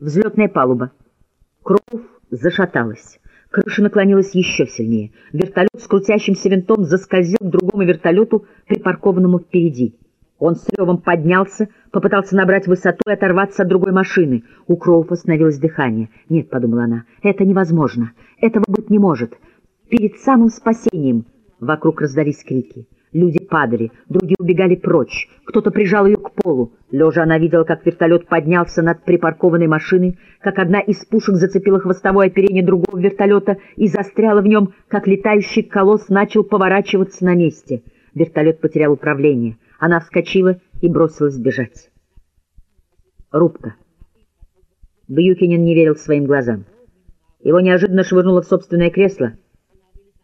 Взлетная палуба. Кроув зашаталась. Крыша наклонилась еще сильнее. Вертолет с крутящимся винтом заскользил к другому вертолету, припаркованному впереди. Он с ревом поднялся, попытался набрать высоту и оторваться от другой машины. У Кроуфа остановилось дыхание. «Нет», — подумала она, — «это невозможно. Этого быть не может. Перед самым спасением...» Вокруг раздались крики. Люди падали, другие убегали прочь. Кто-то прижал ее к полу. Лежа она видела, как вертолет поднялся над припаркованной машиной, как одна из пушек зацепила хвостовое оперение другого вертолета и застряла в нем, как летающий колосс начал поворачиваться на месте. Вертолет потерял управление. Она вскочила и бросилась бежать. Рубка. Бьюкинин не верил своим глазам. Его неожиданно швырнуло в собственное кресло —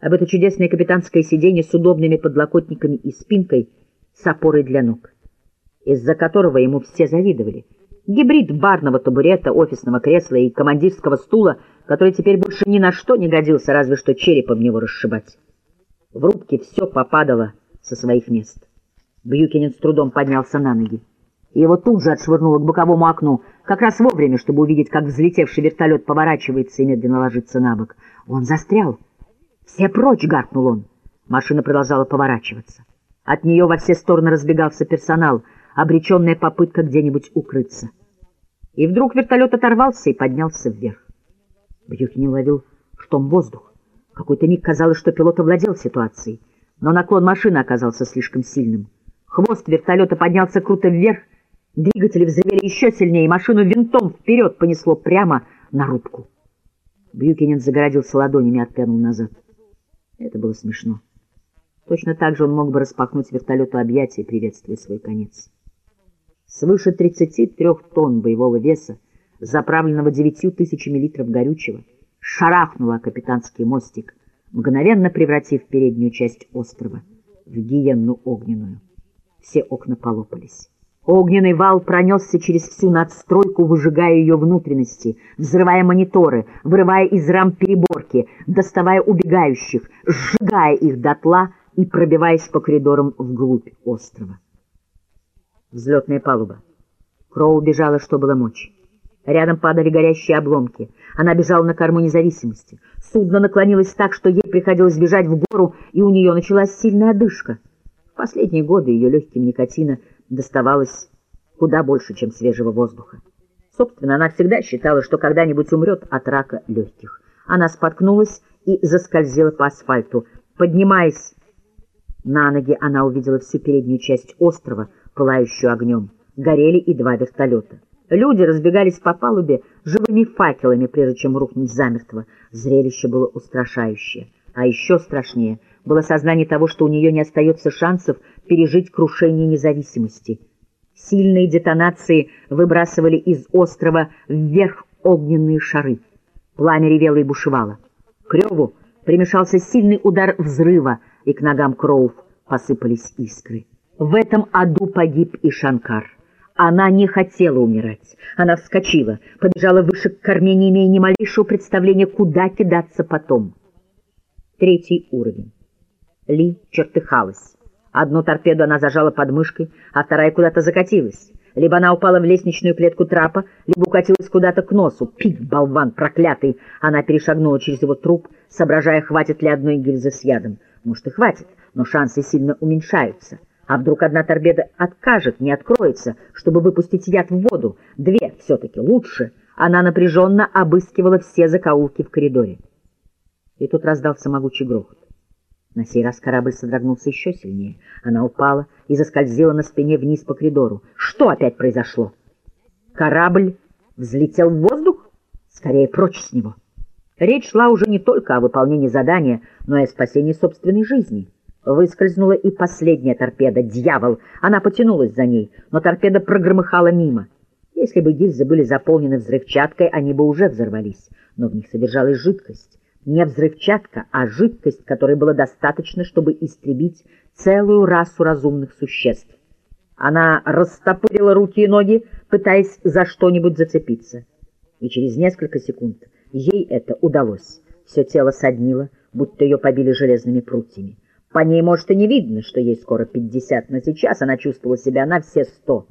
об это чудесное капитанское сиденье с удобными подлокотниками и спинкой с опорой для ног, из-за которого ему все завидовали. Гибрид барного табурета, офисного кресла и командирского стула, который теперь больше ни на что не годился, разве что черепом него расшибать. В рубке все попадало со своих мест. Бьюкинин с трудом поднялся на ноги. Его тут же отшвырнуло к боковому окну, как раз вовремя, чтобы увидеть, как взлетевший вертолет поворачивается и медленно ложится на бок. Он застрял. «Все прочь!» — гаркнул он. Машина продолжала поворачиваться. От нее во все стороны разбегался персонал, обреченная попытка где-нибудь укрыться. И вдруг вертолет оторвался и поднялся вверх. Бьюкин ловил штом воздух. Какой-то миг казалось, что пилот овладел ситуацией, но наклон машины оказался слишком сильным. Хвост вертолета поднялся круто вверх, двигатели взревели еще сильнее, и машину винтом вперед понесло прямо на рубку. Бьюкинен загородился ладонями и отпрянул назад. Это было смешно. Точно так же он мог бы распахнуть вертолету объятия, приветствуя свой конец. Свыше 33 тонн боевого веса, заправленного девятью тысячами литров горючего, шарахнула капитанский мостик, мгновенно превратив переднюю часть острова в гиенну огненную. Все окна полопались. Огненный вал пронесся через всю надстройку, выжигая ее внутренности, взрывая мониторы, вырывая из рам переборки, доставая убегающих, сжигая их дотла и пробиваясь по коридорам вглубь острова. Взлетная палуба. Кроу бежала, что было мочи. Рядом падали горящие обломки. Она бежала на корму независимости. Судно наклонилось так, что ей приходилось бежать в гору, и у нее началась сильная одышка. В последние годы ее легким никотина – доставалось куда больше, чем свежего воздуха. Собственно, она всегда считала, что когда-нибудь умрет от рака легких. Она споткнулась и заскользила по асфальту. Поднимаясь на ноги, она увидела всю переднюю часть острова, пылающую огнем. Горели и два вертолета. Люди разбегались по палубе живыми факелами, прежде чем рухнуть замертво. Зрелище было устрашающее. А еще страшнее было сознание того, что у нее не остается шансов пережить крушение независимости. Сильные детонации выбрасывали из острова вверх огненные шары. Пламя ревело и бушевало. К реву примешался сильный удар взрыва, и к ногам Кроув посыпались искры. В этом аду погиб и Шанкар. Она не хотела умирать. Она вскочила, побежала выше к корме, не имея ни малейшего представления, куда кидаться потом. Третий уровень. Ли чертыхалась. Одну торпеду она зажала под мышкой, а вторая куда-то закатилась. Либо она упала в лестничную клетку трапа, либо укатилась куда-то к носу. Пик, болван проклятый! Она перешагнула через его труп, соображая, хватит ли одной гильзы с ядом. Может, и хватит, но шансы сильно уменьшаются. А вдруг одна торпеда откажет, не откроется, чтобы выпустить яд в воду? Две все-таки лучше. Она напряженно обыскивала все закоулки в коридоре. И тут раздался могучий грохот. На сей раз корабль содрогнулся еще сильнее. Она упала и заскользила на спине вниз по коридору. Что опять произошло? Корабль взлетел в воздух? Скорее, прочь с него. Речь шла уже не только о выполнении задания, но и о спасении собственной жизни. Выскользнула и последняя торпеда. Дьявол! Она потянулась за ней, но торпеда прогромыхала мимо. Если бы гильзы были заполнены взрывчаткой, они бы уже взорвались, но в них содержалась жидкость. Не взрывчатка, а жидкость, которой было достаточно, чтобы истребить целую расу разумных существ. Она растопырила руки и ноги, пытаясь за что-нибудь зацепиться. И через несколько секунд ей это удалось. Все тело соднило, будто ее побили железными прутьями. По ней, может, и не видно, что ей скоро пятьдесят, но сейчас она чувствовала себя на все сто.